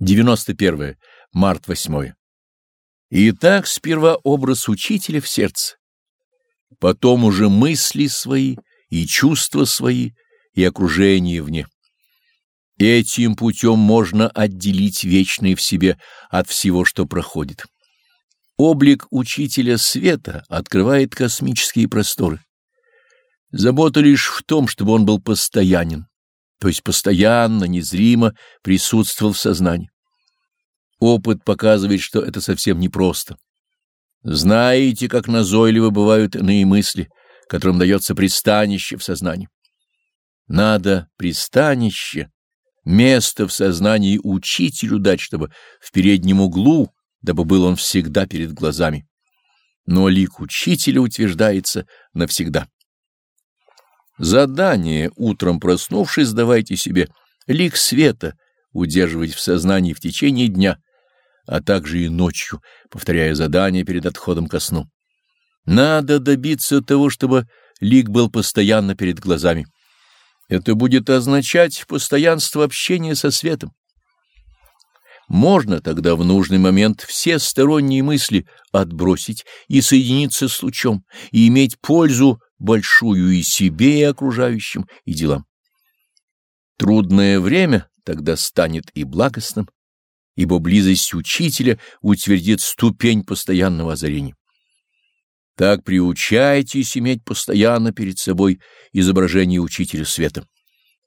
91. Март 8. Итак, сперва образ учителя в сердце, потом уже мысли свои и чувства свои и окружение вне. Этим путем можно отделить вечное в себе от всего, что проходит. Облик учителя света открывает космические просторы. Забота лишь в том, чтобы он был постоянен то есть постоянно, незримо присутствовал в сознании. Опыт показывает, что это совсем непросто. Знаете, как назойливо бывают иные мысли, которым дается пристанище в сознании. Надо пристанище, место в сознании учителю дать, чтобы в переднем углу, дабы был он всегда перед глазами. Но лик учителя утверждается навсегда. Задание утром проснувшись давайте себе лик света удерживать в сознании в течение дня, а также и ночью, повторяя задание перед отходом ко сну. Надо добиться того, чтобы лик был постоянно перед глазами. Это будет означать постоянство общения со светом. Можно тогда в нужный момент все сторонние мысли отбросить и соединиться с лучом, и иметь пользу большую и себе, и окружающим, и делам. Трудное время тогда станет и благостным, ибо близость учителя утвердит ступень постоянного озарения. Так приучайтесь иметь постоянно перед собой изображение учителя света.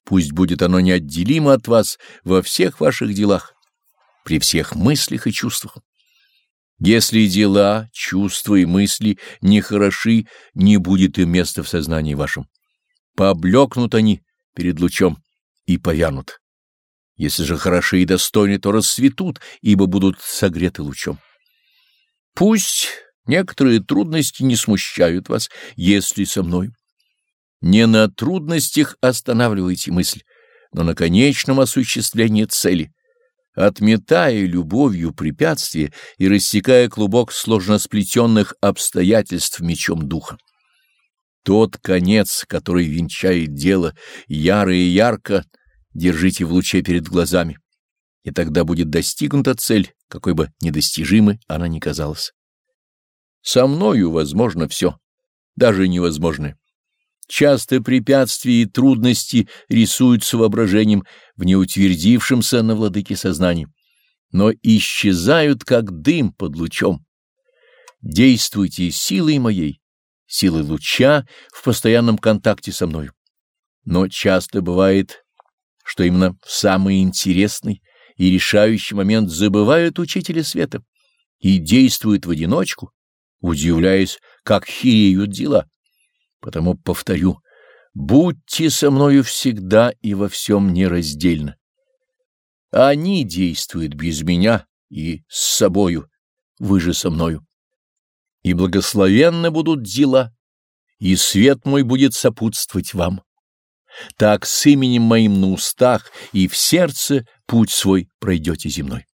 Пусть будет оно неотделимо от вас во всех ваших делах, при всех мыслях и чувствах. Если дела, чувства и мысли не хороши, не будет им места в сознании вашем. Поблекнут они перед лучом и повянут. Если же хороши и достойны, то расцветут, ибо будут согреты лучом. Пусть некоторые трудности не смущают вас, если со мной. Не на трудностях останавливайте мысль, но на конечном осуществлении цели — отметая любовью препятствия и рассекая клубок сложно сплетенных обстоятельств мечом духа. Тот конец, который венчает дело, яро и ярко держите в луче перед глазами, и тогда будет достигнута цель, какой бы недостижимой она ни казалась. Со мною возможно все, даже невозможное. Часто препятствия и трудности рисуются воображением в неутвердившемся на владыке сознании, но исчезают, как дым под лучом. Действуйте силой моей, силой луча в постоянном контакте со мною. Но часто бывает, что именно в самый интересный и решающий момент забывают учителя света и действуют в одиночку, удивляясь, как хиреют дела. Потому повторю, будьте со мною всегда и во всем нераздельно. Они действуют без меня и с собою, вы же со мною. И благословенны будут дела, и свет мой будет сопутствовать вам. Так с именем моим на устах и в сердце путь свой пройдете земной.